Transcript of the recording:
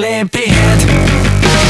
sleepyhead.